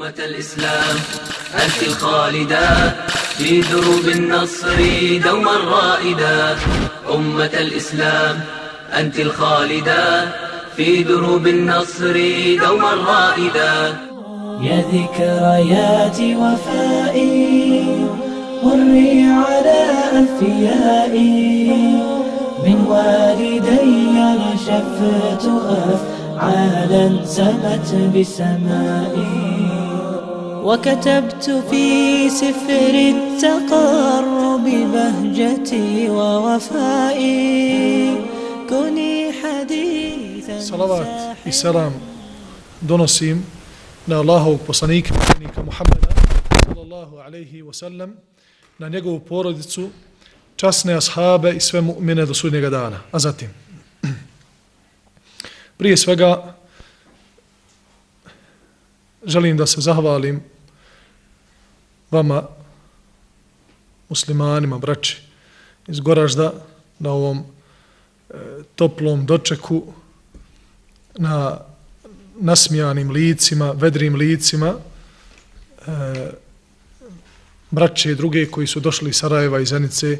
أمة الإسلام أنت الخالدة في دروب النصر دوما رائدة أمة الإسلام أنت الخالدة في دروب النصر دوما رائدة يا ذكريات وفائي مري على أنفيائي. من والدي نشفت أفعالا سمت بسمائي. وكتبت في سفر التقرب بهجتي ووفائي كوني حديثا Salavat i selam donosim na Allahovog poslanika, poslanika Muhammeda, sallallahu alaihi wa sallam, na njegovu porodicu, časne ashabe i sve mu'mine do sudnjega dana. A zatim, prije svega, želim da se zahvalim vama, muslimanima, braći, iz Goražda, na ovom e, toplom dočeku, na nasmijanim licima, vedrim licima, e, braće i druge koji su došli iz Sarajeva i Zenice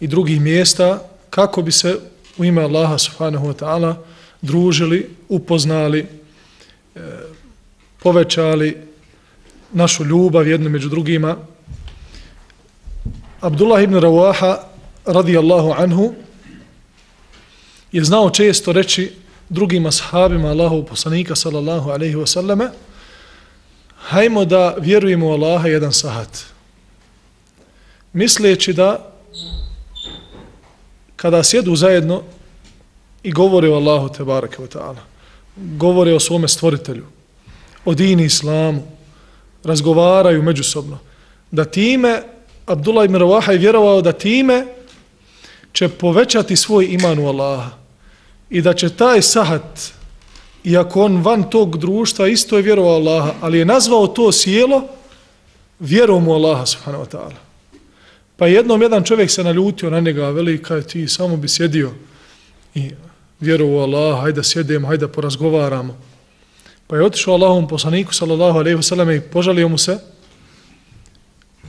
i drugih mjesta, kako bi se u ime Allaha subhanahu wa ta'ala družili, upoznali, e, povećali našu ljubav jedno među drugima. Abdullah ibn Rawaha radijallahu anhu je znao često reći drugim ashabima Allahu poslanika sallallahu alaihi wasallame hajmo da vjerujemo u Allaha jedan sahat. Misleći da kada sjedu zajedno i govore o Allahu te barake wa ta'ala, govore o svome stvoritelju, o dini islamu, razgovaraju međusobno, da time, Abdullah ibn Ravaha je vjerovao da time će povećati svoj iman u Allaha i da će taj sahat, iako on van tog društva isto je vjerovao Allaha, ali je nazvao to sjelo vjerom u Allaha subhanahu wa ta'ala. Pa jednom jedan čovjek se naljutio na njega, velika je ti samo bi sjedio i vjerovao Allaha, hajde sjedemo, hajde porazgovaramo. Pa je otišao Allahom poslaniku sallallahu alaihi vseleme i požalio mu se,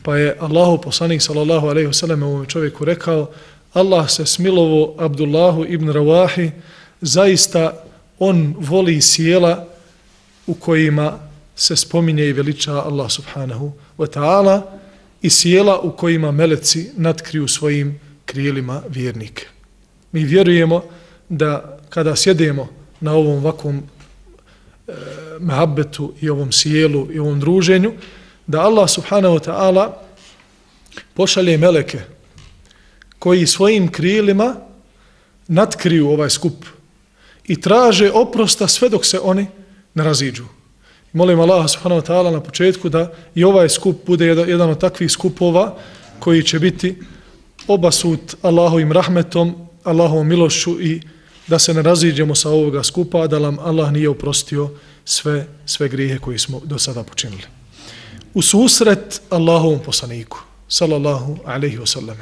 pa je Allahu poslanik sallallahu alaihi vseleme ovom čovjeku rekao, Allah se smilovo Abdullahu ibn Rawahi, zaista on voli sjela u kojima se spominje i veliča Allah subhanahu wa ta'ala i sjela u kojima meleci natkriju svojim krilima vjernike. Mi vjerujemo da kada sjedemo na ovom vakom mehabbetu i ovom sjelu i ovom druženju, da Allah subhanahu wa ta'ala pošalje meleke koji svojim krilima natkriju ovaj skup i traže oprosta sve dok se oni ne raziđu. Molim Allah subhanahu wa ta'ala na početku da i ovaj skup bude jedan od takvih skupova koji će biti obasut Allahovim rahmetom, Allahovom milošću i da se ne raziđemo sa ovoga skupa, da nam Allah nije oprostio sve, sve grijehe koje smo do sada počinili. U susret Allahovom poslaniku, sallallahu alaihi wasallam.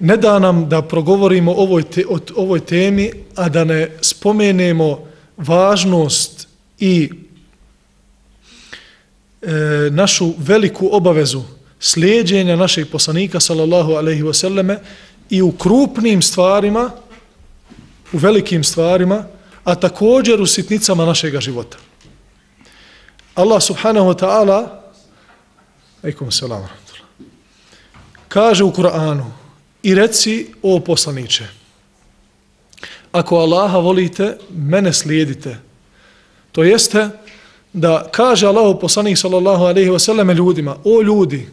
ne da nam da progovorimo o ovoj, te, o ovoj temi, a da ne spomenemo važnost i e, našu veliku obavezu slijedjenja našeg poslanika, sallallahu alaihi wasallame, i u krupnim stvarima, u velikim stvarima, a također u sitnicama našeg života. Allah subhanahu wa ta'ala, alaikum salam, kaže u Kur'anu, i reci o poslaniče. Ako Allaha volite, mene slijedite. To jeste da kaže Allahu poslanik sallallahu alejhi ve selleme ljudima: "O ljudi,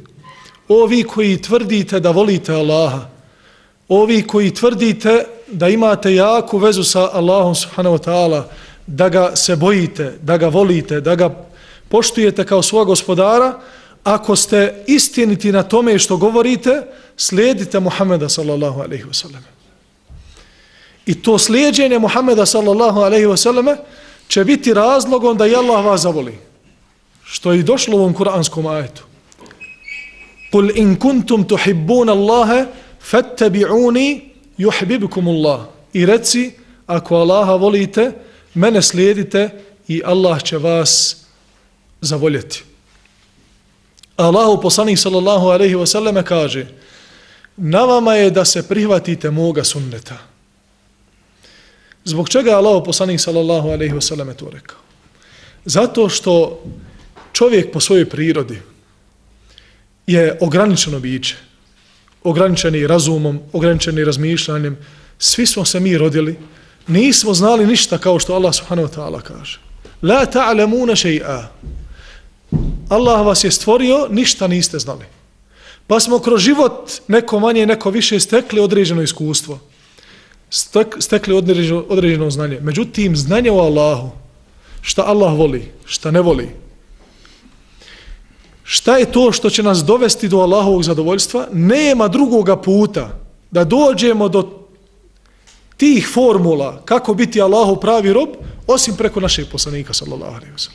o vi koji tvrdite da volite Allaha, ovi koji tvrdite da imate jaku vezu sa Allahom subhanahu wa ta'ala, da ga se bojite, da ga volite, da ga poštujete kao svog gospodara, ako ste istiniti na tome što govorite, slijedite Muhameda sallallahu alaihi wa sallam. I to slijedjenje Muhameda sallallahu alaihi wa sallam će biti razlogom da je Allah vas zavoli. Što je i došlo u ovom kuranskom ajetu. Kul in kuntum tuhibbun Allahe, fattabi'uni yuhibbukum Allah. I reci, ako Allaha volite, mene slijedite i Allah će vas zavoljeti. Allahu poslanik sallallahu alejhi ve selleme kaže na vama je da se prihvatite moga sunneta. Zbog čega je Allahu poslanik sallallahu alaihi ve sallam to rekao? Zato što čovjek po svojoj prirodi je ograničeno biće, ograničeni razumom, ograničeni razmišljanjem, svi smo se mi rodili, nismo znali ništa kao što Allah subhanahu wa ta'ala kaže. La ta'lamuna shay'a. Allah vas je stvorio, ništa niste znali. Pa smo kroz život neko manje, neko više stekli određeno iskustvo. Stekli određeno, određeno znanje. Međutim, znanje o Allahu, šta Allah voli, šta ne voli, šta je to što će nas dovesti do Allahovog zadovoljstva, nema drugoga puta da dođemo do tih formula kako biti Allahov pravi rob, osim preko našeg poslanika, sallallahu alaihi wa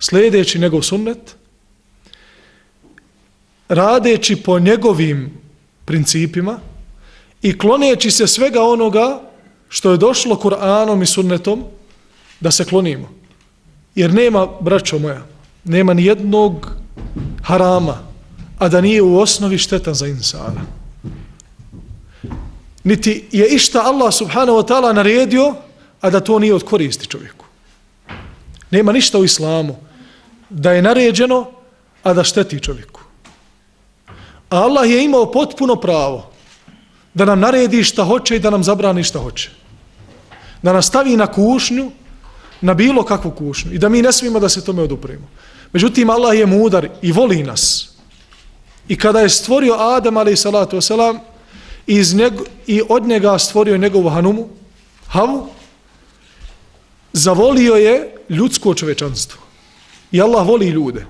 sallam. Njegov sunnet, radeći po njegovim principima i kloneći se svega onoga što je došlo Kur'anom i sunnetom, da se klonimo. Jer nema, braćo moja, nema ni jednog harama, a da nije u osnovi štetan za insana. Niti je išta Allah subhanahu wa ta'ala naredio, a da to nije od koristi čovjeku. Nema ništa u islamu da je naređeno, a da šteti čovjeku. A Allah je imao potpuno pravo da nam naredi šta hoće i da nam zabrani šta hoće. Da nas stavi na kušnju, na bilo kakvu kušnju i da mi ne smijemo da se tome odupremo. Međutim, Allah je mudar i voli nas. I kada je stvorio Adam, ali salatu wasalam, iz njeg, i od njega stvorio njegovu hanumu, havu, zavolio je ljudsko čovečanstvo. I Allah voli ljude.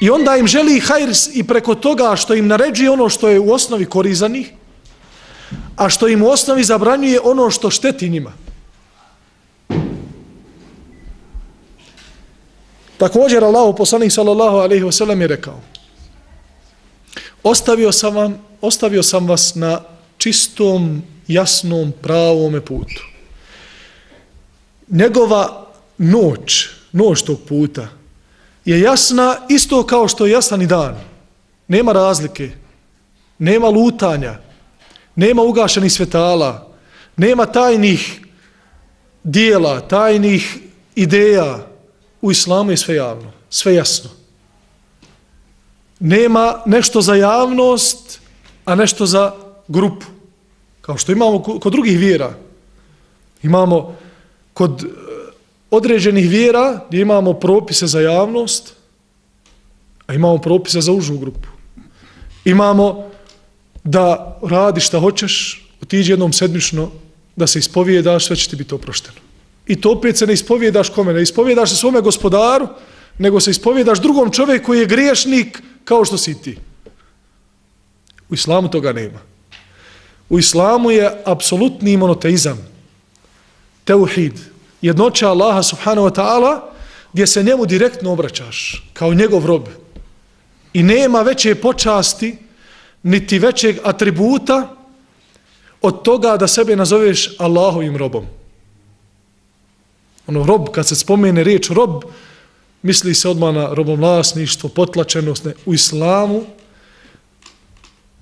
I onda im želi hajr i preko toga što im naređuje ono što je u osnovi korizanih, a što im u osnovi zabranjuje ono što šteti njima. Također Allah poslanik sallallahu alaihi ve sellem je rekao ostavio sam, vam, ostavio sam vas na čistom, jasnom, pravom putu. Njegova noć, noć tog puta, je jasna isto kao što je jasan i dan. Nema razlike, nema lutanja, nema ugašenih svetala, nema tajnih dijela, tajnih ideja, u islamu je sve javno, sve jasno. Nema nešto za javnost, a nešto za grupu. Kao što imamo kod drugih vjera. Imamo kod e, određenih vjera gdje imamo propise za javnost, a imamo propise za užu grupu. Imamo da radi šta hoćeš, otiđi jednom sedmično da se ispovijedaš, sve će ti biti oprošteno. I to opet se ne ispovjedaš kome, ne ispovjedaš se svome gospodaru, nego se ispovjedaš drugom čovjeku koji je griješnik kao što si ti. U islamu toga nema. U islamu je apsolutni monoteizam, teuhid, jednoća Allaha subhanahu wa ta'ala, gdje se njemu direktno obraćaš, kao njegov rob. I nema veće počasti, niti većeg atributa od toga da sebe nazoveš Allahovim robom. Ono rob, kad se spomene riječ rob, misli se odmah na robovlasništvo, potlačenost. Ne. U islamu,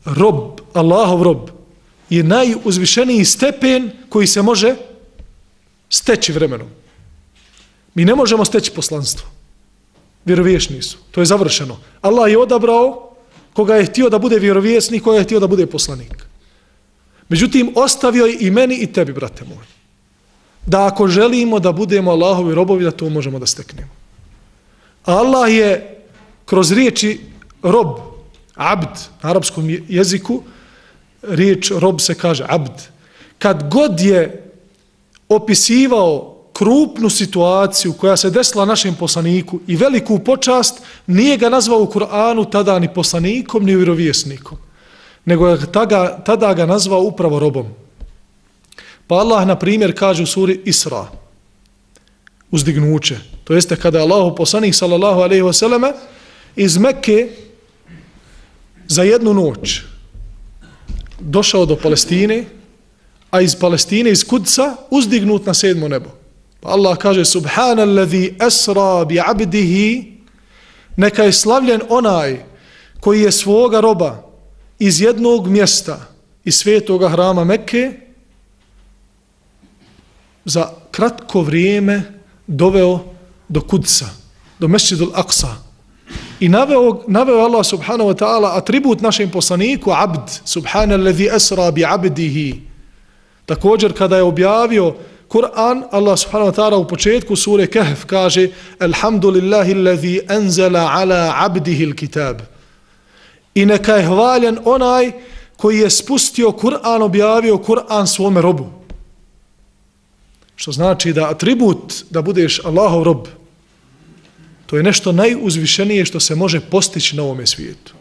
rob, Allahov rob, je najuzvišeniji stepen koji se može steći vremenom. Mi ne možemo steći poslanstvo. Vjerovješni su. To je završeno. Allah je odabrao koga je htio da bude vjerovjesnik, koga je htio da bude poslanik. Međutim, ostavio je i meni i tebi, brate moj da ako želimo da budemo Allahovi robovi, da to možemo da steknemo. Allah je kroz riječi rob, abd, na arapskom jeziku, riječ rob se kaže abd. Kad god je opisivao krupnu situaciju koja se desila našem poslaniku i veliku počast, nije ga nazvao u Kur'anu tada ni poslanikom, ni vjerovjesnikom, nego je tada, tada ga nazvao upravo robom. Pa Allah, na primjer, kaže u suri Isra, uzdignuće. To jeste kada Allahu poslanik, poslanih, sallallahu alaihi wasallam, iz Mekke za jednu noć došao do Palestine, a iz Palestine, iz Kudca, uzdignut na sedmo nebo. Pa Allah kaže subhanallazi asra bi abdihi neka je slavljen onaj koji je svoga roba iz jednog mjesta iz svetoga hrama Mekke za kratko vrijeme doveo do Kudsa, do Mešćidul Aqsa. I naveo, naveo Allah subhanahu wa ta'ala atribut našem poslaniku abd, subhanallazi asra bi abdihi. Također kada je objavio Kur'an, Allah subhanahu wa ta'ala u početku sure Kehf kaže Alhamdulillahi allazi anzala ala abdihi l-kitab. I neka je hvaljen onaj koji je spustio Kur'an, objavio Kur'an svome robu. Što znači da atribut da budeš Allahov rob, to je nešto najuzvišenije što se može postići na ovome svijetu.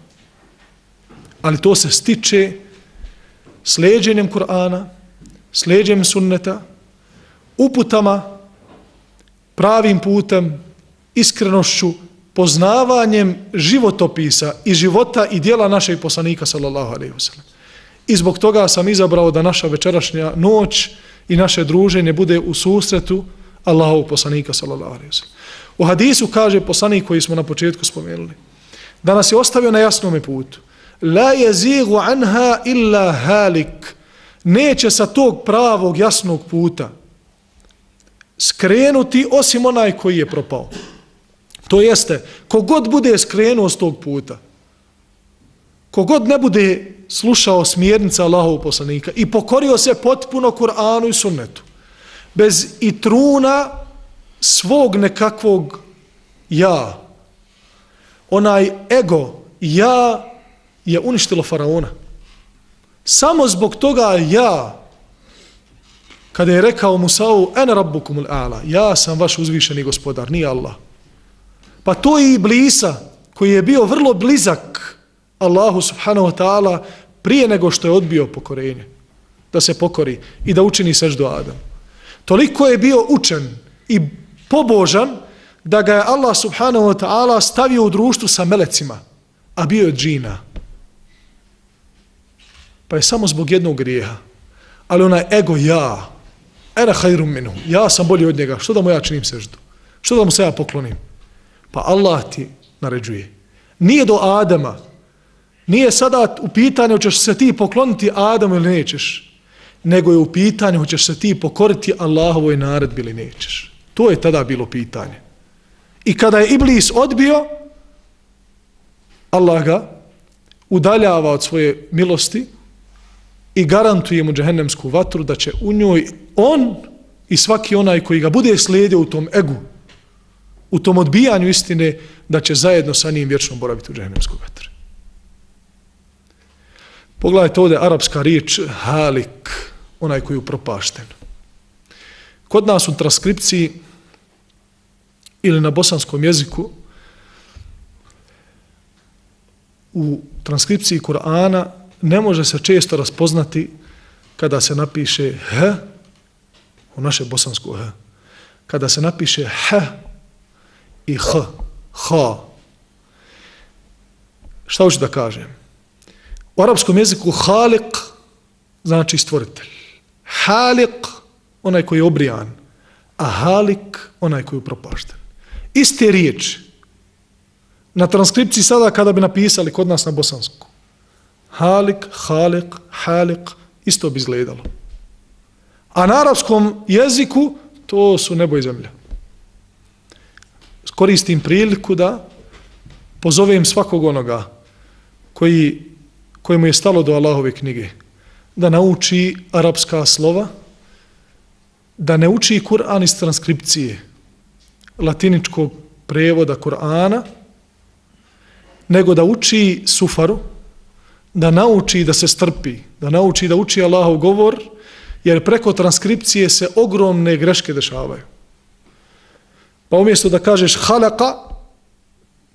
Ali to se stiče sleđenjem Kur'ana, sleđenjem sunneta, uputama, pravim putem, iskrenošću, poznavanjem životopisa i života i dijela našeg poslanika sallallahu alaihi sellem. I zbog toga sam izabrao da naša večerašnja noć i naše druženje bude u susretu Allahovog poslanika sallallahu alejhi ve sellem. U hadisu kaže poslanik koji smo na početku spomenuli da nas je ostavio na jasnom putu. La jezigu anha illa halik. Neće sa tog pravog jasnog puta skrenuti osim onaj koji je propao. To jeste, kogod bude skrenuo s tog puta, kogod ne bude slušao smjernica Allahovog poslanika i pokorio se potpuno Kur'anu i sunnetu, bez i truna svog nekakvog ja, onaj ego ja je uništilo faraona. Samo zbog toga ja kada je rekao Musa'u, en rabbukum a'la, ja sam vaš uzvišeni gospodar, nije Allah. Pa to je Iblisa, koji je bio vrlo blizak Allahu subhanahu wa ta'ala prije nego što je odbio pokorenje, da se pokori i da učini seždu Adam. Toliko je bio učen i pobožan da ga je Allah subhanahu wa ta'ala stavio u društvu sa melecima, a bio je džina. Pa je samo zbog jednog grijeha. Ali onaj ego ja, Ena hajrum minu, Ja sam bolji od njega. Što da mu ja činim seždu? Što da mu se ja poklonim? Pa Allah ti naređuje. Nije do Adama. Nije sada u pitanju hoćeš se ti pokloniti Adamu ili nećeš. Nego je u pitanju hoćeš se ti pokoriti Allahovoj naredbi ili nećeš. To je tada bilo pitanje. I kada je Iblis odbio, Allah ga udaljava od svoje milosti i garantuje mu džehennemsku vatru da će u njoj on i svaki onaj koji ga bude slijedio u tom egu, u tom odbijanju istine, da će zajedno sa njim vječno boraviti u džehennemskoj vatri. Pogledajte ovdje arapska riječ halik, onaj koji je upropašten. Kod nas u transkripciji ili na bosanskom jeziku u transkripciji Kur'ana ne može se često raspoznati kada se napiše H, u naše bosansko H, kada se napiše H i H, H. Šta hoću da kažem? U arapskom jeziku Halik znači stvoritelj. Halik, onaj koji je obrijan, a Halik, onaj koji je upropašten. Iste riječi. Na transkripciji sada kada bi napisali kod nas na bosansku. Halik, Halik, Halik, isto bi izgledalo. A na arapskom jeziku to su nebo i zemlja. Koristim priliku da pozovem svakog onoga koji, kojemu je stalo do Allahove knjige da nauči arapska slova, da ne uči Kur'an iz transkripcije latiničkog prevoda Kur'ana, nego da uči sufaru, da nauči da se strpi, da nauči da uči Allahov govor, jer preko transkripcije se ogromne greške dešavaju. Pa umjesto da kažeš halaka,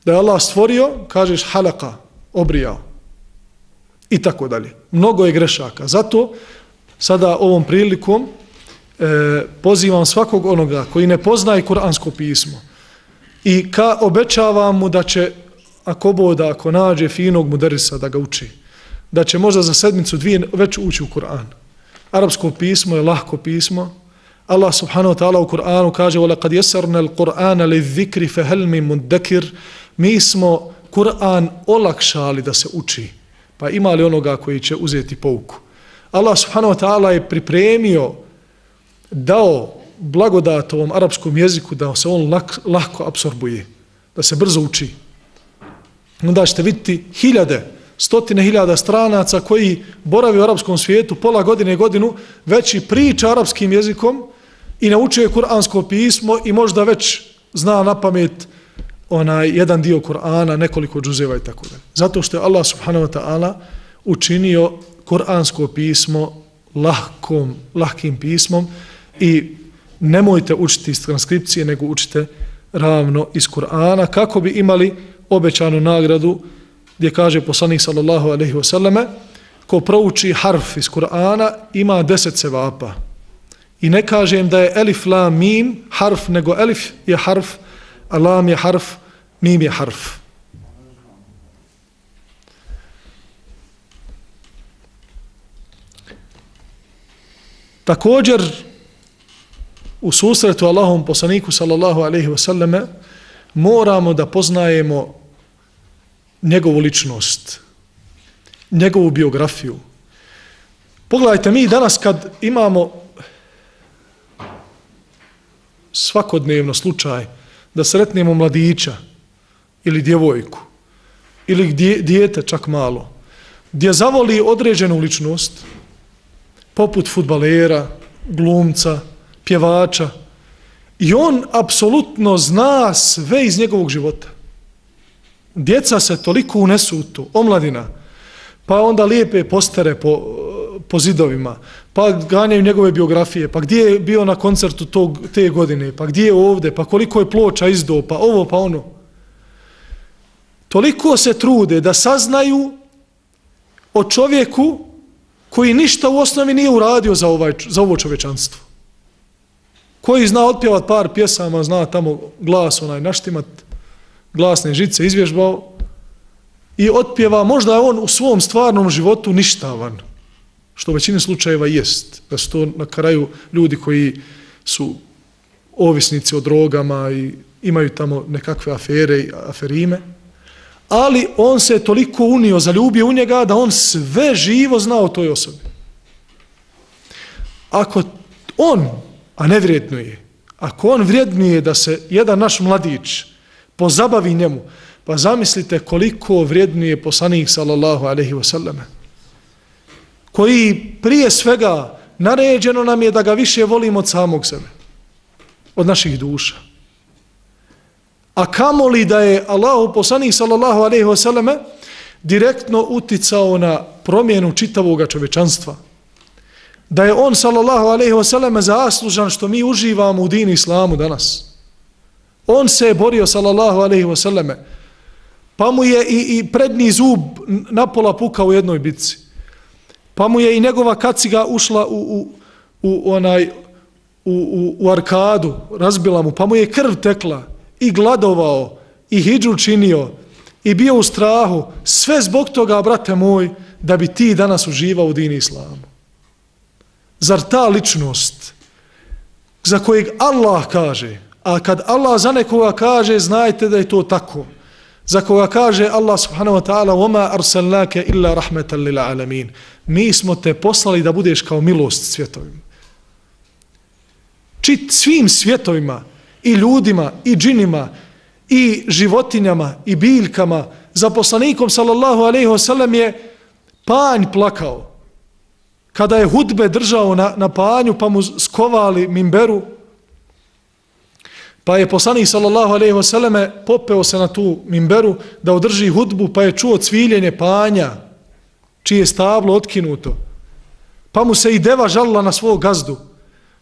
da je Allah stvorio, kažeš halaka, obrijao I tako dalje. Mnogo je grešaka. Zato sada ovom prilikom e, pozivam svakog onoga koji ne poznaje kuransko pismo i ka obećavam mu da će ako boda, ako nađe finog muderisa da ga uči da će možda za sedmicu dvije već ući u Kur'an. Arapsko pismo je lahko pismo, Allah subhanahu wa ta'ala u Kur'anu kaže وَلَقَدْ يَسَرْنَا الْقُرْآنَ لِذِّكْرِ فَهَلْ مِنْ مُدَّكِرِ Mi smo Kur'an olakšali da se uči. Pa ima li onoga koji će uzeti pouku? Allah subhanahu wa ta'ala je pripremio, dao blagodat ovom arapskom jeziku da se on lak, lako absorbuje, da se brzo uči. Onda ćete vidjeti hiljade, stotine hiljada stranaca koji boravi u arapskom svijetu pola godine i godinu, već i priča arapskim jezikom i naučuje kuransko pismo i možda već zna na pamet onaj jedan dio Kur'ana, nekoliko džuzeva i tako dalje. Zato što je Allah subhanahu wa ta'ala učinio kuransko pismo lahkom, lahkim pismom i nemojte učiti iz transkripcije, nego učite ravno iz Kur'ana kako bi imali obećanu nagradu gdje kaže poslanik sallallahu alaihi wasallame ko prouči harf iz Kur'ana ima deset sevapa. I ne kažem da je elif, la, mim, harf, nego elif je harf, lam je harf, mim je harf. Također, u susretu Allahom poslaniku sallallahu alaihi wasallame moramo da poznajemo njegovu ličnost, njegovu biografiju. Pogledajte, mi danas kad imamo svakodnevno slučaj da sretnemo mladića ili djevojku ili dijete čak malo, gdje zavoli određenu ličnost, poput futbalera, glumca, pjevača, i on apsolutno zna sve iz njegovog života. Djeca se toliko unesu u to, omladina, pa onda lijepe postere po, po zidovima, pa ganjaju njegove biografije, pa gdje je bio na koncertu tog, te godine, pa gdje je ovde, pa koliko je ploča izdao, pa ovo, pa ono. Toliko se trude da saznaju o čovjeku koji ništa u osnovi nije uradio za, ovaj, za ovo čovečanstvo. Koji zna otpjevat par pjesama, zna tamo glas onaj naštimat, glasne žice izvježbao i otpjeva, možda je on u svom stvarnom životu ništavan, što u većini slučajeva jest, da su to na kraju ljudi koji su ovisnici o drogama i imaju tamo nekakve afere i aferime, ali on se toliko unio, zaljubio u njega da on sve živo zna o toj osobi. Ako on, a ne vrijedno je, ako on vrijednije da se jedan naš mladić pozabavi njemu, pa zamislite koliko vrijednije poslanik sallallahu alaihi wasallam, koji prije svega naređeno nam je da ga više volimo od samog sebe, od naših duša. A kamo li da je Allahu poslanik sallallahu alejhi ve selleme direktno uticao na promjenu čitavog čovečanstva? Da je on sallallahu alejhi ve selleme zaslužan što mi uživamo u dini islamu danas. On se je borio sallallahu alejhi ve selleme. Pa mu je i, i prednji zub napola puka u jednoj bitci Pa mu je i njegova kaciga ušla u, u, u onaj u, u, u arkadu, razbila mu, pa mu je krv tekla i gladovao i hijđu činio i bio u strahu, sve zbog toga, brate moj, da bi ti danas uživao u dini islamu. Zar ta ličnost za kojeg Allah kaže, a kad Allah za nekoga kaže, znajte da je to tako. Za koga kaže Allah subhanahu wa ta'ala وَمَا أَرْسَلْنَاكَ إِلَّا رَحْمَةً لِلْعَالَمِينَ Mi smo te poslali da budeš kao milost svjetovima. Čit svim svjetovima, i ljudima, i džinima, i životinjama, i biljkama. Za poslanikom, sallallahu alaihi wasallam, je panj plakao. Kada je hudbe držao na, na panju, pa mu skovali mimberu, pa je poslanik, sallallahu alaihi wasallam, popeo se na tu mimberu da održi hudbu, pa je čuo cviljenje panja, čije stablo otkinuto. Pa mu se i deva žalila na svog gazdu.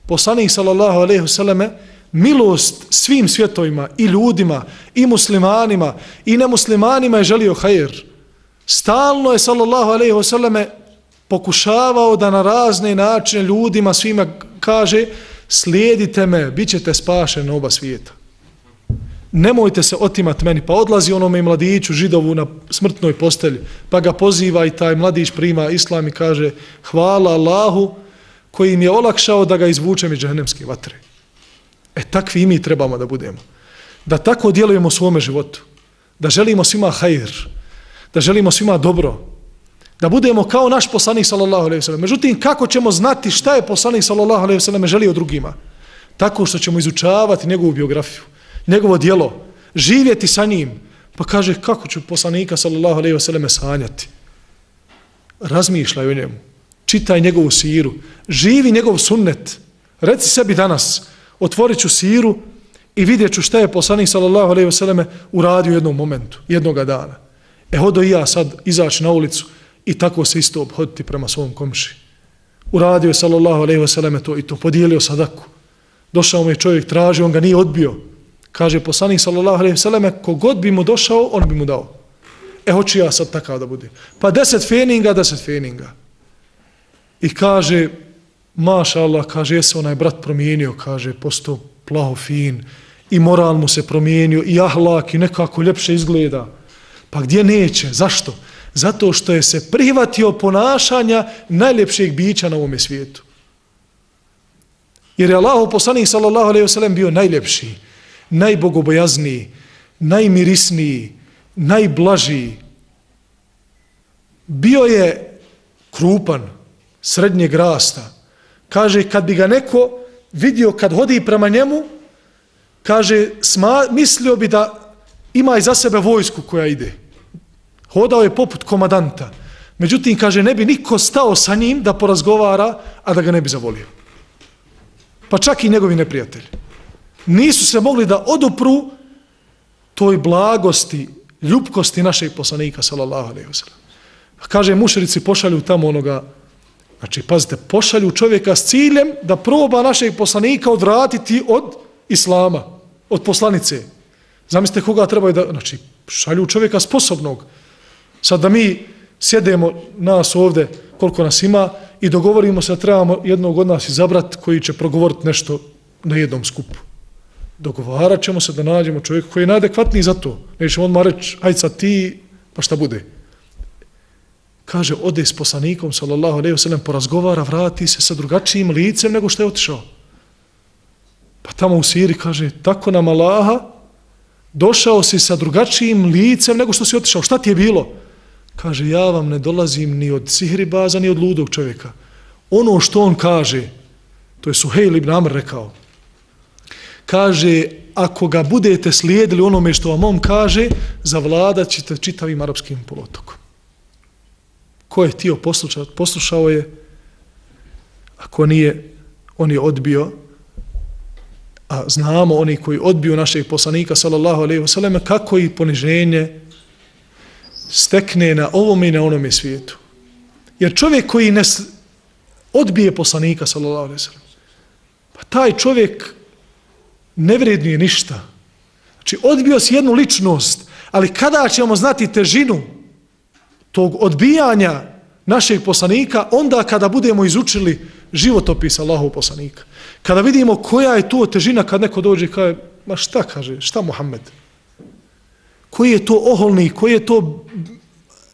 Poslanik, sallallahu alaihi selleme milost svim svjetovima i ljudima i muslimanima i nemuslimanima je želio hajr. Stalno je sallallahu alejhi ve selleme pokušavao da na razne načine ljudima svima kaže slijedite me, bit ćete spašeni oba svijeta. Nemojte se otimati meni. Pa odlazi onome mladiću židovu na smrtnoj postelji, pa ga poziva i taj mladić prima islam i kaže hvala Allahu koji im je olakšao da ga izvučem iz džahennemske vatre. E takvi i mi trebamo da budemo. Da tako djelujemo u svome životu. Da želimo svima hajr. Da želimo svima dobro. Da budemo kao naš poslanik sallallahu alejhi ve sellem. Međutim kako ćemo znati šta je poslanik sallallahu alejhi ve sellem želio drugima? Tako što ćemo izučavati njegovu biografiju, njegovo djelo, živjeti sa njim. Pa kaže kako ću poslanika sallallahu alejhi ve sanjati? Razmišljaj o njemu. Čitaj njegovu siru, živi njegov sunnet. Reci sebi danas, otvorit ću siru i vidjet ću šta je poslanik sallallahu alejhi ve selleme uradio u jednom momentu, jednoga dana. E hodo i ja sad izaći na ulicu i tako se isto obhoditi prema svom komši. Uradio je sallallahu alejhi ve selleme to i to podijelio sadaku. Došao mu je čovjek, traži, on ga nije odbio. Kaže poslanik sallallahu alejhi ve selleme kogod bi mu došao, on bi mu dao. E hoću ja sad takav da bude. Pa deset feninga, deset feninga. I kaže, maša Allah, kaže, jesi se onaj brat promijenio, kaže, posto plaho fin, i moral mu se promijenio, i ahlak, i nekako ljepše izgleda. Pa gdje neće? Zašto? Zato što je se prihvatio ponašanja najljepšeg bića na ovome svijetu. Jer je Allah poslanik sallallahu alaihi sellem bio najljepši, najbogobojazniji, najmirisniji, najblažiji. Bio je krupan, srednjeg rasta. Kaže, kad bi ga neko vidio kad hodi prema njemu, kaže, sma, mislio bi da ima iza sebe vojsku koja ide. Hodao je poput komadanta. Međutim, kaže, ne bi niko stao sa njim da porazgovara, a da ga ne bi zavolio. Pa čak i njegovi neprijatelji. Nisu se mogli da odupru toj blagosti, ljubkosti našeg poslanika, sallallahu alaihi wasallam. Kaže, mušerici pošalju tamo onoga Znači, pazite, pošalju čovjeka s ciljem da proba našeg poslanika odvratiti od islama, od poslanice. Zamislite koga trebaju da... Znači, šalju čovjeka sposobnog. Sad da mi sjedemo nas ovde, koliko nas ima, i dogovorimo se da trebamo jednog od nas izabrat koji će progovoriti nešto na jednom skupu. Dogovarat ćemo se da nađemo čovjeka koji je najadekvatniji za to. Nećemo odmah reći, hajde sad ti, pa šta bude kaže, ode s poslanikom, sallallahu alaihi wasallam, porazgovara, vrati se sa drugačijim licem nego što je otišao. Pa tamo u Siri kaže, tako nam Allaha, došao si sa drugačijim licem nego što si otišao. Šta ti je bilo? Kaže, ja vam ne dolazim ni od sihribaza, ni od ludog čovjeka. Ono što on kaže, to je Suhejl ibn Amr rekao, kaže, ako ga budete slijedili onome što vam on kaže, zavladat ćete čitavim arapskim polotokom. Ko je htio poslušati, poslušao je. Ako nije, on je odbio. A znamo oni koji odbiju našeg poslanika, sallallahu alaihi wasallam, kako i poniženje stekne na ovom i na onome svijetu. Jer čovjek koji ne odbije poslanika, sallallahu alaihi wasallam, pa taj čovjek ne vrednuje ništa. Znači, odbio si jednu ličnost, ali kada ćemo znati težinu tog odbijanja našeg poslanika onda kada budemo izučili životopis Allahov poslanika. Kada vidimo koja je to težina kad neko dođe i kaže, ma šta kaže, šta Muhammed? Koji je to oholni, koji je to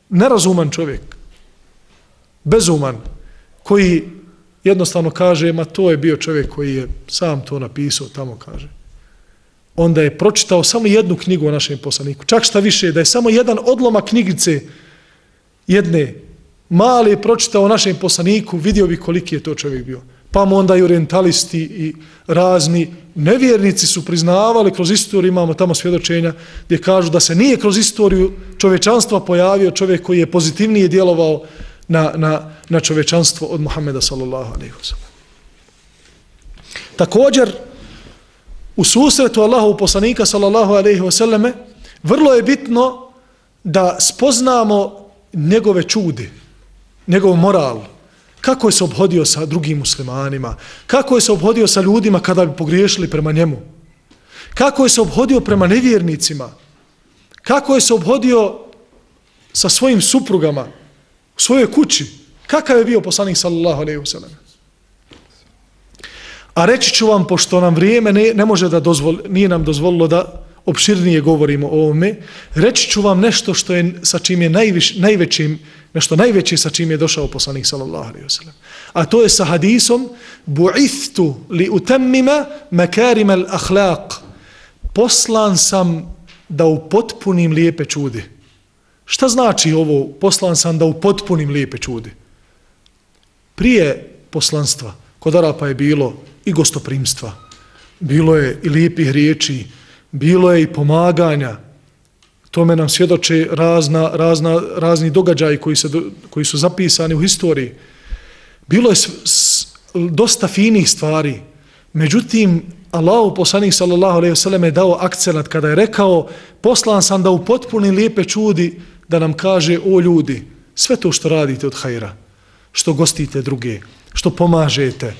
nerazuman čovjek? Bezuman, koji jednostavno kaže, ma to je bio čovjek koji je sam to napisao, tamo kaže. Onda je pročitao samo jednu knjigu o našem poslaniku. Čak šta više, da je samo jedan odlomak knjigice jedne male pročitao našem poslaniku, vidio bi koliki je to čovjek bio. Pa mu onda i orientalisti i razni nevjernici su priznavali kroz istoriju, imamo tamo svjedočenja, gdje kažu da se nije kroz istoriju čovečanstva pojavio čovjek koji je pozitivnije djelovao na, na, na čovečanstvo od Muhammeda sallallahu alaihi wa sallam. Također, u susretu Allahu poslanika sallallahu alaihi wa sallame, vrlo je bitno da spoznamo njegove čude, njegov moral, kako je se obhodio sa drugim muslimanima, kako je se obhodio sa ljudima kada bi pogriješili prema njemu, kako je se obhodio prema nevjernicima, kako je se obhodio sa svojim suprugama u svojoj kući, kakav je bio poslanik sallallahu alaihi wa sallam. A reći ću vam, pošto nam vrijeme ne, ne može da dozvoli, nije nam dozvolilo da opširnije govorimo o ovome, reći ću vam nešto što je sa čim je najviš, najvećim Nešto najveće sa čim je došao poslanik sallallahu alaihi wasallam. A to je sa hadisom bu'ithtu li utemmima makarima al-akhlaq. Poslan sam da upotpunim lijepe čude. Šta znači ovo poslan sam da upotpunim lijepe čudi? Prije poslanstva kod Arapa je bilo i gostoprimstva, bilo je i lijepih riječi, bilo je i pomaganja, tome nam svjedoče razna, razna, razni događaji koji, se, koji su zapisani u historiji. Bilo je s, s, dosta finih stvari, međutim, Allahu poslanik sallallahu alejhi ve sellem je dao akcenat kada je rekao poslan sam da u potpuni lijepe čudi da nam kaže o ljudi sve to što radite od hajra što gostite druge što pomažete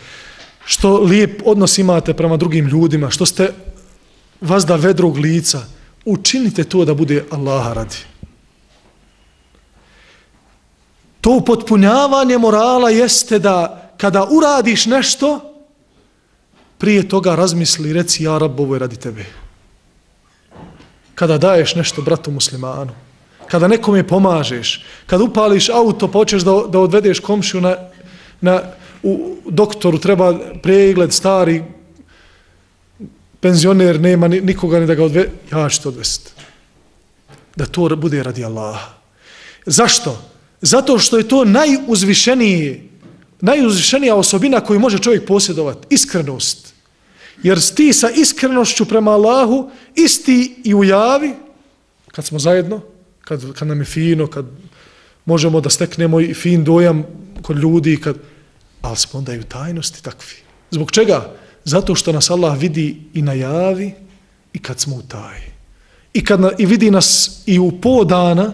što lijep odnos imate prema drugim ljudima što ste vazda vedrog lica učinite to da bude Allaha radi to upotpunjavanje morala jeste da kada uradiš nešto prije toga razmisli reci ja rab ovo je radi tebe. Kada daješ nešto bratu muslimanu, kada nekome pomažeš, kada upališ auto pa počeš da, da odvedeš komšiju na, na, u doktoru, treba pregled stari, penzioner, nema nikoga ni da ga odve... ja ću to odvesti. Da to bude radi Allaha. Zašto? Zato što je to najuzvišeniji, najuzvišenija osobina koju može čovjek posjedovati. Iskrenost. Jer ti sa iskrenošću prema Allahu, isti i u javi, kad smo zajedno, kad, kad nam je fino, kad možemo da steknemo i fin dojam kod ljudi, kad, ali smo onda i u tajnosti takvi. Zbog čega? Zato što nas Allah vidi i na javi i kad smo u taji. I, kad na, I vidi nas i u po dana,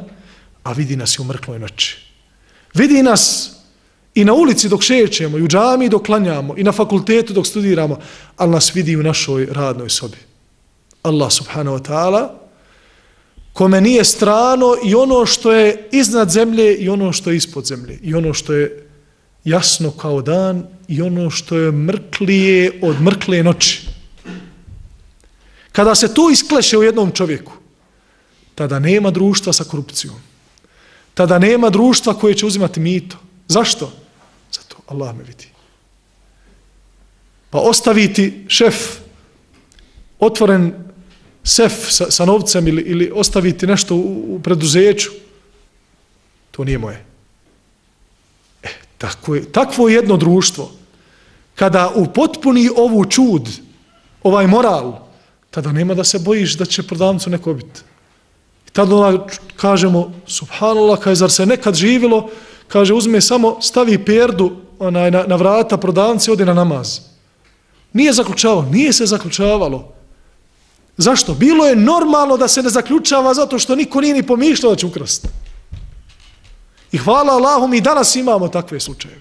a vidi nas i u mrkloj noći. Vidi nas I na ulici dok šećemo, i u džami dok klanjamo, i na fakultetu dok studiramo, ali nas vidi u našoj radnoj sobi. Allah subhanahu wa ta'ala, kome nije strano i ono što je iznad zemlje i ono što je ispod zemlje. I ono što je jasno kao dan i ono što je mrklije od mrkle noći. Kada se to iskleše u jednom čovjeku, tada nema društva sa korupcijom. Tada nema društva koje će uzimati mito. Zašto? Zato Allah me vidi. Pa ostaviti šef otvoren sef sa, sa novcem ili, ili ostaviti nešto u, u preduzeću, to nije moje. E, tako je, takvo jedno društvo, kada u ovu čud, ovaj moral, tada nema da se bojiš da će prodavnicu neko biti. I tada kažemo, subhanallah, kaj zar se nekad živilo, kaže uzme samo stavi perdu onaj, na, na vrata prodavnice ode na namaz. Nije zaključavalo, nije se zaključavalo. Zašto? Bilo je normalno da se ne zaključava zato što niko nije ni pomišljao da će ukrasti. I hvala Allahu mi danas imamo takve slučajeve.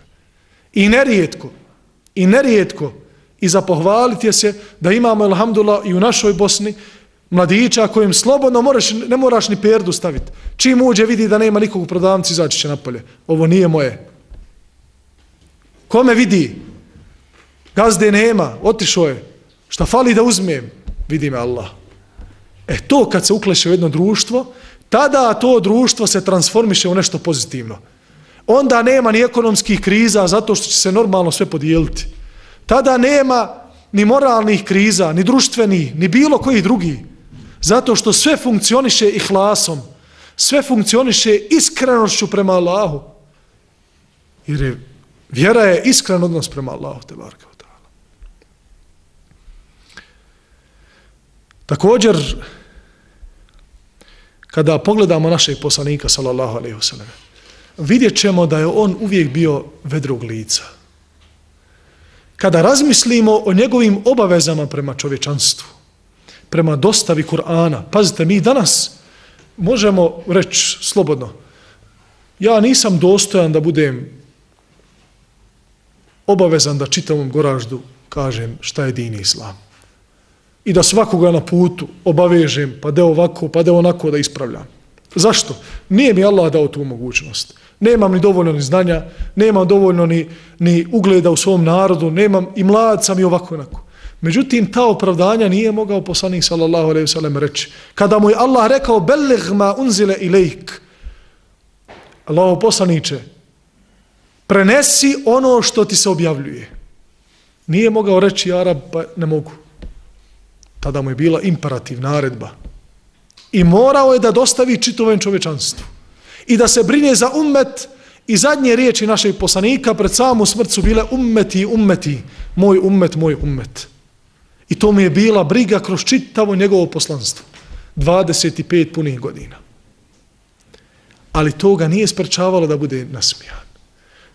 I nerijetko, i nerijetko, i za pohvaliti se da imamo, alhamdulillah, i u našoj Bosni, mladića kojim slobodno moraš, ne moraš ni perdu staviti. Čim uđe vidi da nema nikog u prodavnici, izaći će napolje. Ovo nije moje. Kome vidi? Gazde nema, otišao je. Šta fali da uzmem? Vidi me Allah. E to kad se ukleše u jedno društvo, tada to društvo se transformiše u nešto pozitivno. Onda nema ni ekonomskih kriza zato što će se normalno sve podijeliti. Tada nema ni moralnih kriza, ni društvenih, ni bilo koji drugi. Zato što sve funkcioniše ihlasom, sve funkcioniše iskrenošću prema Allahu. Jer je, vjera je iskren odnos prema Allahu. Te barka, Također, kada pogledamo našeg poslanika, sallallahu alaihi wasallam, vidjet ćemo da je on uvijek bio vedrog lica. Kada razmislimo o njegovim obavezama prema čovječanstvu, prema dostavi Kur'ana. Pazite, mi danas možemo reći slobodno, ja nisam dostojan da budem obavezan da čitavom goraždu kažem šta je din islam. I da svakoga na putu obavežem, pa da ovako, pa da onako da ispravljam. Zašto? Nije mi Allah dao tu mogućnost. Nemam ni dovoljno ni znanja, nemam dovoljno ni, ni ugleda u svom narodu, nemam i mlad sam i ovako onako. Međutim, ta opravdanja nije mogao poslanik sallallahu alaihi sallam reći. Kada mu je Allah rekao, belih ma unzile ilajk, Allaho poslaniće, prenesi ono što ti se objavljuje. Nije mogao reći Arab, pa ne mogu. Tada mu je bila imperativ naredba. I morao je da dostavi čitovom čovečanstvu. I da se brine za ummet i zadnje riječi našeg poslanika pred samu smrt su bile ummeti, ummeti, moj ummet, moj ummet. I to mu je bila briga kroz čitavo njegovo poslanstvo. 25 punih godina. Ali to ga nije sprečavalo da bude nasmijan.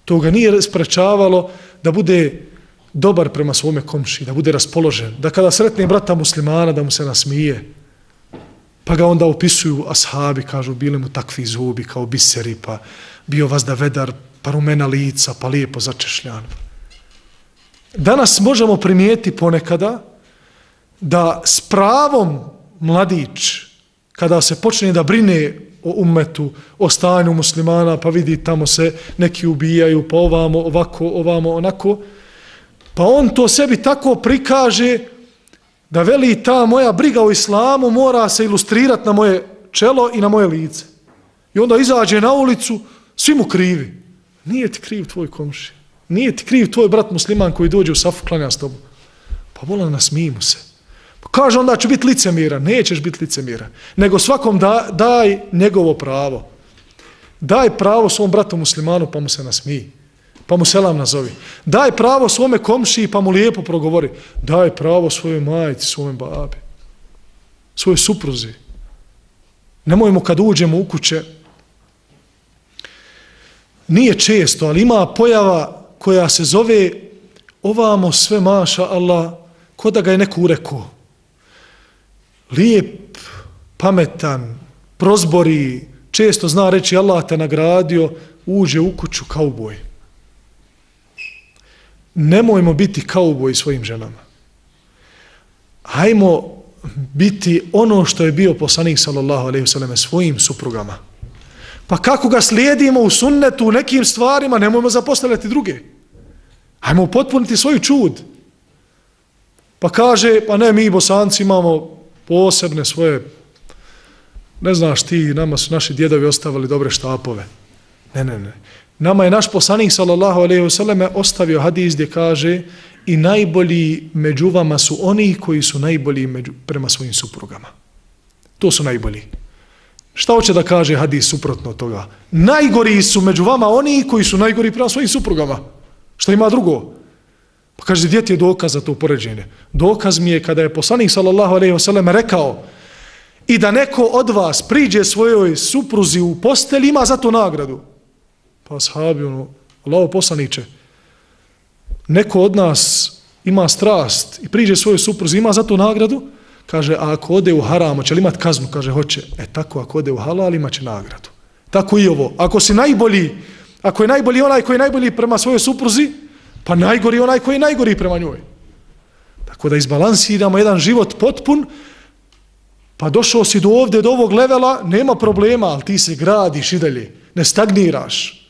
To ga nije sprečavalo da bude dobar prema svome komši, da bude raspoložen, da kada sretne brata muslimana da mu se nasmije, pa ga onda opisuju ashabi, kažu, bile mu takvi zubi kao biseri, pa bio vas da vedar, pa rumena lica, pa lijepo začešljan. Danas možemo primijeti ponekada da s pravom mladić, kada se počne da brine o umetu, o stanju muslimana, pa vidi tamo se neki ubijaju, pa ovamo, ovako, ovamo, onako, Pa on to sebi tako prikaže da veli ta moja briga o islamu mora se ilustrirati na moje čelo i na moje lice. I onda izađe na ulicu, svi mu krivi. Nije ti kriv tvoj komši. Nije ti kriv tvoj brat musliman koji dođe u safu klanja s tobom. Pa vola nasmijimu se. Pa kaže onda ću biti licemira. Nećeš biti licemira. Nego svakom da, daj njegovo pravo. Daj pravo svom bratu muslimanu pa mu se nasmiji pa mu selam nazovi. Daj pravo svome komšiji, pa mu lijepo progovori. Daj pravo svojoj majici, svojom babi, svojoj supruzi. Nemojmo kad uđemo u kuće, nije često, ali ima pojava koja se zove ovamo sve maša Allah, ko da ga je neko urekao. Lijep, pametan, prozbori, često zna reći Allah te nagradio, uđe u kuću kao boj nemojmo biti kauboji svojim ženama. Hajmo biti ono što je bio poslanik sallallahu alejhi ve selleme svojim suprugama. Pa kako ga slijedimo u sunnetu u nekim stvarima, nemojmo zapostavljati druge. Hajmo potpuniti svoj čud. Pa kaže, pa ne, mi bosanci imamo posebne svoje, ne znaš ti, nama su naši djedovi ostavili dobre štapove. Ne, ne, ne. Nama je naš poslanik sallallahu alejhi ve selleme ostavio hadis gdje kaže i najbolji među vama su oni koji su najbolji među, prema svojim suprugama. To su najbolji. Šta hoće da kaže hadis suprotno toga? Najgori su među vama oni koji su najgori prema svojim suprugama. Šta ima drugo? Pa kaže, gdje ti je dokaz za to upoređenje? Dokaz mi je kada je poslanik sallallahu alejhi ve selleme rekao i da neko od vas priđe svojoj supruzi u postelj, ima za to nagradu. Pa ashabi, ono, Allaho poslaniče, neko od nas ima strast i priđe svojoj supruzi, ima za to nagradu, kaže, a ako ode u haram, će li imat kaznu? Kaže, hoće. E tako, ako ode u halal, imat će nagradu. Tako i ovo. Ako si najbolji, ako je najbolji onaj koji je najbolji prema svojoj supruzi, pa najgori onaj koji je najgori prema njoj. Tako da izbalansiramo jedan život potpun, pa došao si do ovde, do ovog levela, nema problema, ali ti se gradiš i dalje, ne stagniraš.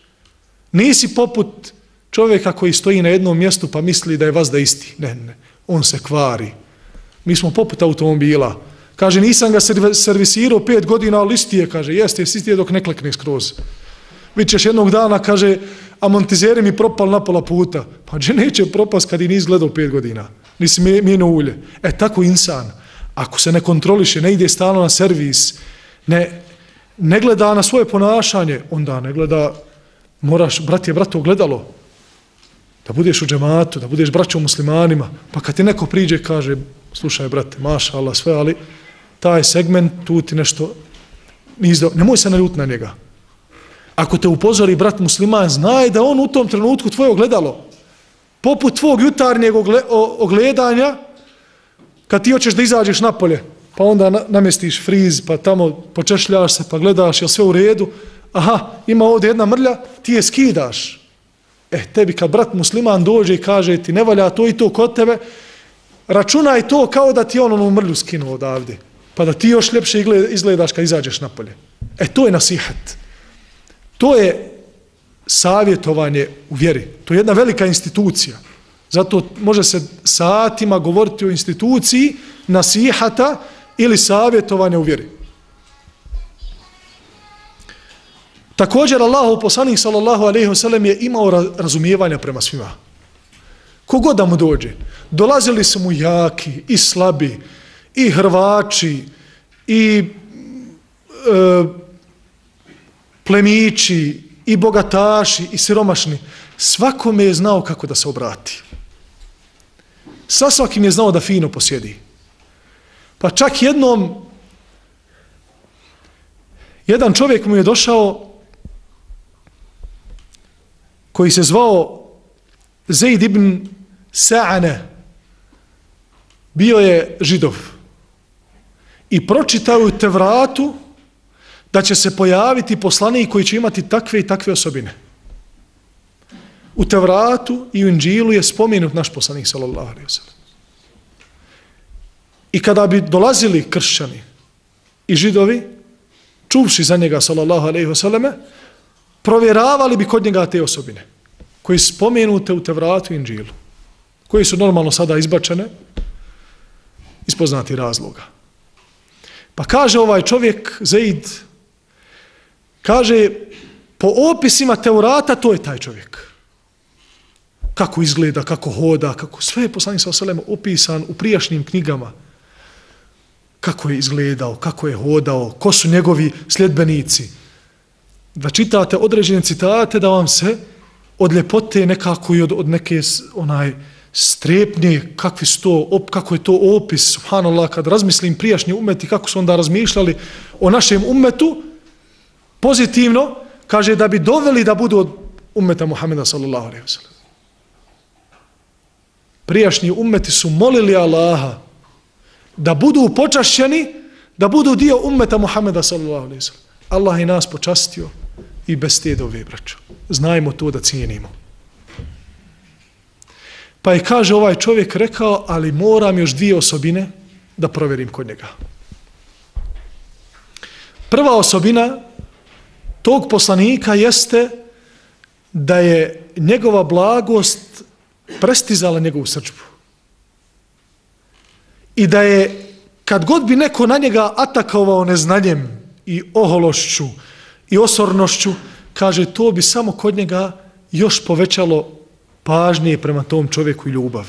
Nisi poput čovjeka koji stoji na jednom mjestu pa misli da je vazda isti. Ne, ne, on se kvari. Mi smo poput automobila. Kaže, nisam ga servisirao pet godina, ali isti je, kaže, jeste, isti je dok ne klekne skroz. Vi ćeš jednog dana, kaže, amortizeri mi propal na pola puta. Pa gdje neće propast kad i nis gledao pet godina. Nisi mijenio ulje. E, tako insan. Ako se ne kontroliše, ne ide stalno na servis, ne, ne gleda na svoje ponašanje, onda ne gleda moraš, brat je brato, gledalo, da budeš u džematu, da budeš braćom muslimanima, pa kad ti neko priđe i kaže, slušaj, brate, maša Allah, sve, ali taj segment, tu ti nešto, nizdo, nemoj se naljuti na njega. Ako te upozori brat musliman, znaj da on u tom trenutku tvoje ogledalo, poput tvog jutarnjeg ogledanja, kad ti hoćeš da izađeš napolje, pa onda namestiš friz, pa tamo počešljaš se, pa gledaš, je sve u redu, aha, ima ovdje jedna mrlja, ti je skidaš. E, tebi kad brat musliman dođe i kaže ti ne valja to i to kod tebe, računaj to kao da ti on onu mrlju skinuo odavde. Pa da ti još ljepše izgledaš kad izađeš napolje. E, to je nasihat. To je savjetovanje u vjeri. To je jedna velika institucija. Zato može se satima govoriti o instituciji nasihata ili savjetovanja u vjeri. Također Allahu poslanik sallallahu alejhi ve sellem je imao razumijevanja prema svima. Kogod da mu dođe, dolazili su mu jaki i slabi, i hrvači, i e, plemići, i bogataši, i siromašni. Svakome je znao kako da se obrati. Sa svakim je znao da fino posjedi. Pa čak jednom jedan čovjek mu je došao koji se zvao Zaid ibn Sa'ane bio je židov i pročitao u Tevratu da će se pojaviti poslanik koji će imati takve i takve osobine. U Tevratu i u Inđilu je spomenut naš poslanik sallallahu alaihi wa. I kada bi dolazili kršćani i židovi, čuvši za njega, sallallahu alaihi wa sallame, provjeravali bi kod njega te osobine, koji su spomenute u Tevratu i Inđilu, koji su normalno sada izbačene iz poznati razloga. Pa kaže ovaj čovjek, Zaid, kaže, po opisima Tevrata, to je taj čovjek. Kako izgleda, kako hoda, kako sve je poslanik sa osalem opisan u prijašnjim knjigama, kako je izgledao, kako je hodao, ko su njegovi sljedbenici. Da čitate određene citate da vam se od ljepote nekako i od, od neke onaj strepnje, kakvi su to, op, kako je to opis, subhanallah, kad razmislim prijašnji umeti, kako su onda razmišljali o našem umetu, pozitivno, kaže da bi doveli da budu od umeta Muhammeda sallallahu alaihi wa sallam. Prijašnji umeti su molili Allaha da budu počašćeni, da budu dio ummeta Muhammeda sallallahu alaihi sallam. Allah je nas počastio i bez te dove, braćo. Znajmo to da cijenimo. Pa je, kaže ovaj čovjek, rekao, ali moram još dvije osobine da provjerim kod njega. Prva osobina tog poslanika jeste da je njegova blagost prestizala njegovu srđbu i da je kad god bi neko na njega atakovao neznanjem i ohološću i osornošću, kaže to bi samo kod njega još povećalo pažnje prema tom čovjeku i ljubav.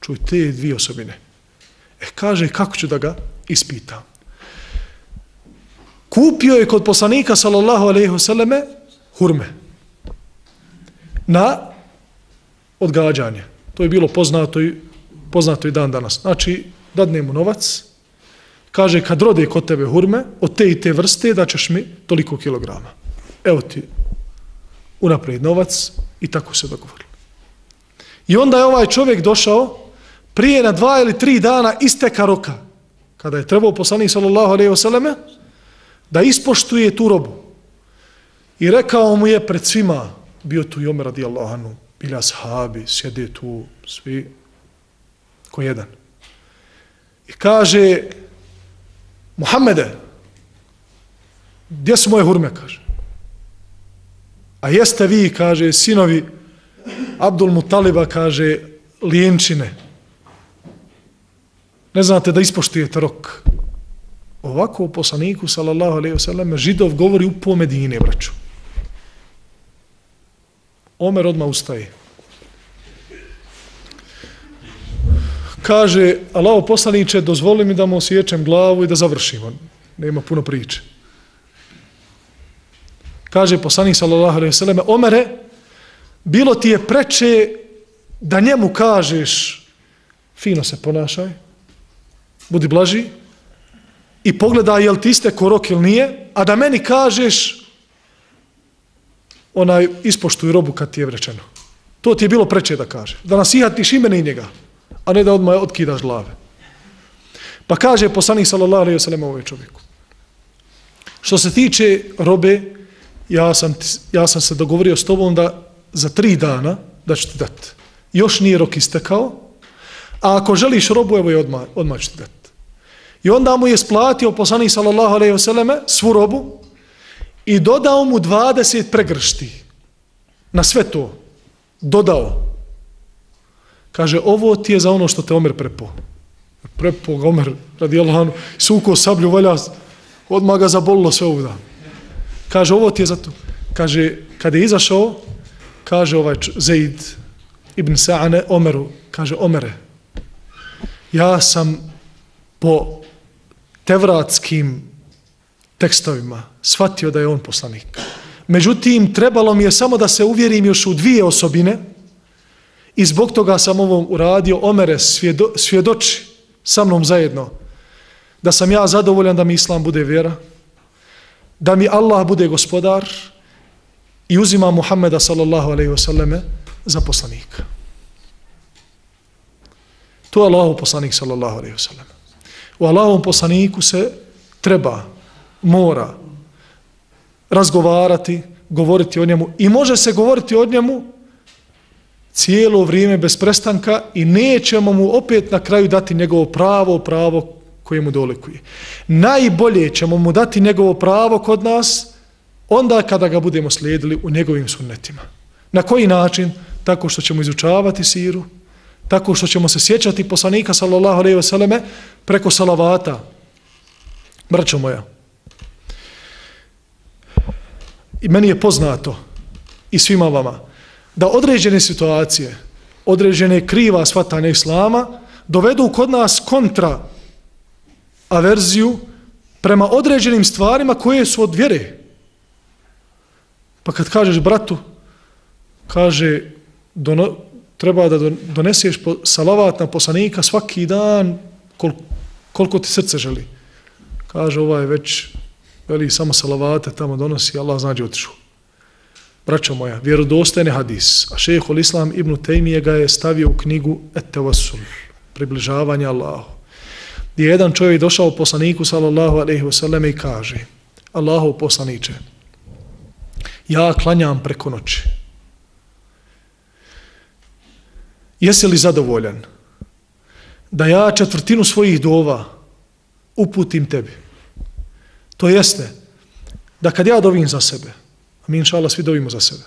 Čuj, te dvije osobine. E, kaže, kako ću da ga ispitam? Kupio je kod poslanika, sallallahu alaihi vseleme, hurme. Na odgađanje. To je bilo poznato i poznato i dan danas. Znači, dadne mu novac, kaže, kad rode kod tebe hurme, od te i te vrste, da ćeš mi toliko kilograma. Evo ti unaprijed novac i tako se dogovorili. I onda je ovaj čovjek došao prije na dva ili tri dana isteka roka, kada je trebao poslanik sallallahu alaihi vseleme, da ispoštuje tu robu. I rekao mu je pred svima, bio tu i Omer radijallahu anhu, bili ashabi, sjede tu svi, ko jedan. I kaže, Muhammede, gdje su moje hurme, kaže. A jeste vi, kaže, sinovi Abdul Mutaliba, kaže, lijenčine. Ne znate da ispoštujete rok. Ovako u poslaniku, sallallahu alaihi wa sallam, židov govori u po Medine, braću. Omer odmah ustaje. Kaže, Allaho poslaniće, dozvoli mi da mu osjećam glavu i da završimo. Nema puno priče. Kaže poslanik sallallahu alejhi ve selleme Omere, bilo ti je preče da njemu kažeš fino se ponašaj, budi blaži i pogledaj jel ti iste korok ili nije, a da meni kažeš onaj ispoštuj robu kad ti je vrečeno. To ti je bilo preče da kaže. Da nasihatiš imene i njega a ne da odmah otkidaš glave. Pa kaže poslanik sallallahu alejhi ve sellem ovom čovjeku. Što se tiče robe, ja sam, ja sam se dogovorio s tobom da za tri dana da ću ti dati. Još nije rok istekao, a ako želiš robu, evo je odmah, odmah ću ti dati. I onda mu je splatio poslanik sallallahu alejhi ve selleme svu robu i dodao mu 20 pregršti. Na sve to. Dodao. Kaže, ovo ti je za ono što te Omer prepo. Prepo Omer, radi Allahanu, suko sablju valja, odmah ga zabolilo sve ovdje. kaže ovo ti je za to. Kaže, kada je izašao, kaže ovaj Zaid ibn Sa'ane Omeru, kaže Omere, ja sam po tevratskim tekstovima shvatio da je on poslanik. Međutim, trebalo mi je samo da se uvjerim još u dvije osobine i zbog toga sam ovom uradio Omere svjedo, svjedoči sa mnom zajedno da sam ja zadovoljan da mi Islam bude vjera, da mi Allah bude gospodar i uzima Muhammeda sallallahu alaihi wasallame za poslanika. To je Allahu poslanik sallallahu alaihi wasallam. U Allahovom poslaniku se treba, mora razgovarati, govoriti o njemu i može se govoriti o njemu cijelo vrijeme bez prestanka i nećemo mu opet na kraju dati njegovo pravo, pravo koje mu dolikuje. Najbolje ćemo mu dati njegovo pravo kod nas onda kada ga budemo slijedili u njegovim sunnetima. Na koji način? Tako što ćemo izučavati siru, tako što ćemo se sjećati poslanika sallallahu alejhi ve selleme preko salavata. Braćo moja. I meni je poznato i svima vama da određene situacije, određene kriva svatanja islama dovedu kod nas kontra averziju prema određenim stvarima koje su od vjere. Pa kad kažeš bratu, kaže, dono, treba da doneseš salavat na poslanika svaki dan kol, koliko ti srce želi. Kaže, ovaj već veli samo salavate tamo donosi, Allah zna gdje otišu. Braćo moja, vjerodostajne hadis, a šehol Islam ibn Tejmije ga je stavio u knjigu Etevasul, približavanje Allahu. Gdje je jedan čovjek došao poslaniku sallallahu alaihi wasallam i kaže Allahu poslaniče ja klanjam preko noći. Jesi li zadovoljan da ja četvrtinu svojih dova uputim tebi? To jeste da kad ja dovim za sebe mi inša Allah svi dovimo za sebe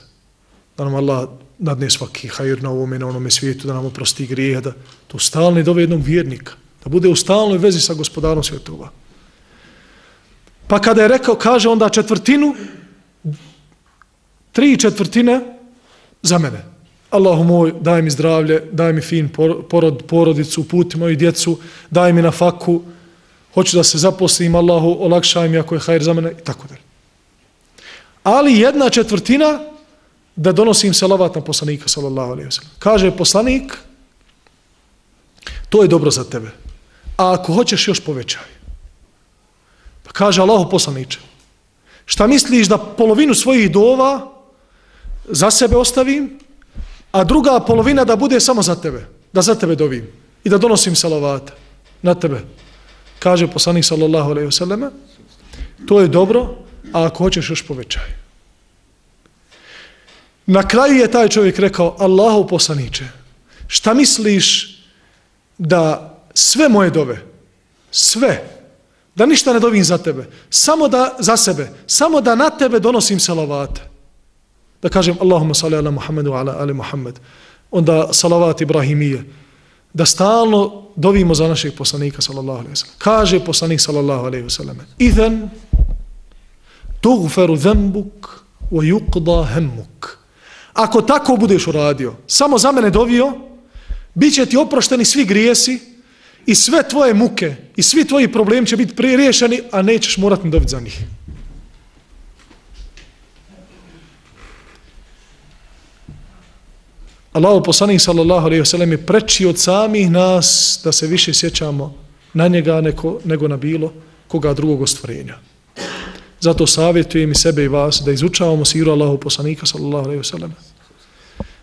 da nam Allah nadne svaki hajr na ovome na onome svijetu da nam oprosti grije da to stalni dove jednog vjernika Da bude u stalnoj vezi sa gospodarom svjetova. Pa kada je rekao, kaže onda četvrtinu, tri četvrtine za mene. Allahu moj, daj mi zdravlje, daj mi fin porod, porodicu, puti moju djecu, daj mi na faku, hoću da se zaposlim, Allahu, olakšaj mi ako je hajr za mene, i tako dalje. Ali jedna četvrtina da donosim salavat na poslanika, sallallahu alaihi ve sellem. Kaže poslanik, to je dobro za tebe a ako hoćeš još povećaj. Pa kaže Allahu poslaniče, šta misliš da polovinu svojih dova za sebe ostavim, a druga polovina da bude samo za tebe, da za tebe dovim i da donosim salavate na tebe. Kaže poslanik sallallahu alaihi wasallam, to je dobro, a ako hoćeš još povećaj. Na kraju je taj čovjek rekao, Allahu poslaniče, šta misliš da sve moje dove, sve, da ništa ne dovim za tebe, samo da za sebe, samo da na tebe donosim salavate. Da kažem Allahumma salli ala Muhammedu ala ali Muhammed. Onda salavat Ibrahimije. Da stalno dovimo za našeg poslanika sallallahu alaihi sellem. Kaže poslanik sallallahu alaihi sellem: Idhan tugferu zembuk wa yuqda hemmuk. Ako tako budeš uradio, samo za mene dovio, bit će ti oprošteni svi grijesi i sve tvoje muke i svi tvoji problemi će biti pririješeni, a nećeš morati dobiti za njih. Allahu poslanik sallallahu alejhi ve sellem je preči od samih nas da se više sjećamo na njega neko, nego na bilo koga drugog stvorenja. Zato savjetujem i sebe i vas da izučavamo siru Allahu poslanika sallallahu alejhi ve sellem.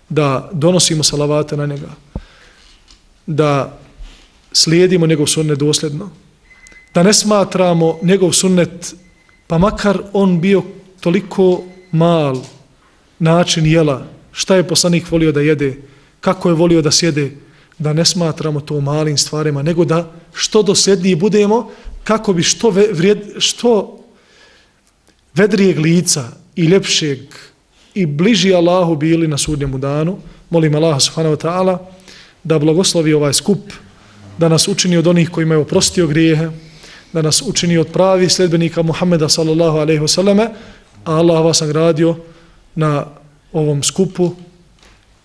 Da donosimo salavate na njega. Da slijedimo njegov sunnet dosljedno, da ne smatramo njegov sunnet, pa makar on bio toliko mal način jela, šta je poslanik volio da jede, kako je volio da sjede, da ne smatramo to malim stvarima, nego da što dosljedniji budemo, kako bi što, vrijed, što vedrijeg lica i ljepšeg i bliži Allahu bili na sudnjemu danu, molim Allaha subhanahu wa ta'ala da blagoslovi ovaj skup, da nas učini od onih koji imaju oprostio grijehe, da nas učini od pravi sljedbenika Muhammeda sallallahu alaihi wasallame, a Allah vas nagradio na ovom skupu,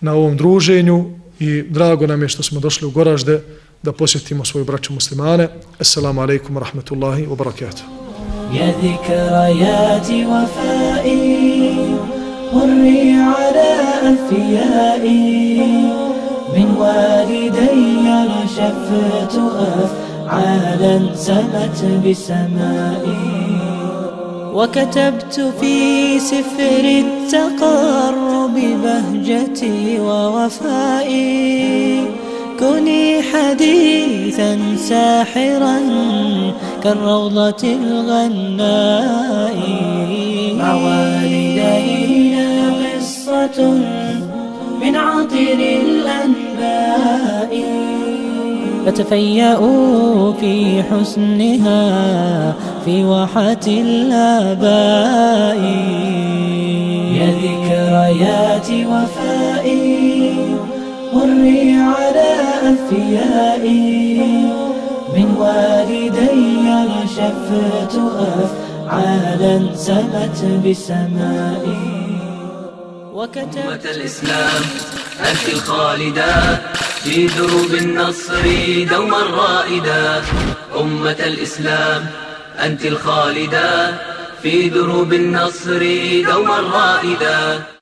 na ovom druženju i drago nam je što smo došli u Goražde da posjetimo svoju braću muslimane. Assalamu alaikum wa rahmatullahi wa barakatuh. يا ذكريات وفائي مري على أنفيائي. من والدي نشفت أفعالا سمت بسمائي. وكتبت في سفر التقرب بهجتي ووفائي. كوني حديثا ساحرا كالروضة الغناء مع والدي قصة من عطر الأنباء. فتفيأوا في حسنها في واحة الآباء. يا ذكريات وفائي. مري على أنفيائي من والدي نشفت أفعالا سمت بسمائي. وكتبت أمة الإسلام أنت الخالدة في دروب النصر دوما رائدة أمة الإسلام أنت الخالدة في دروب النصر دوما رائدة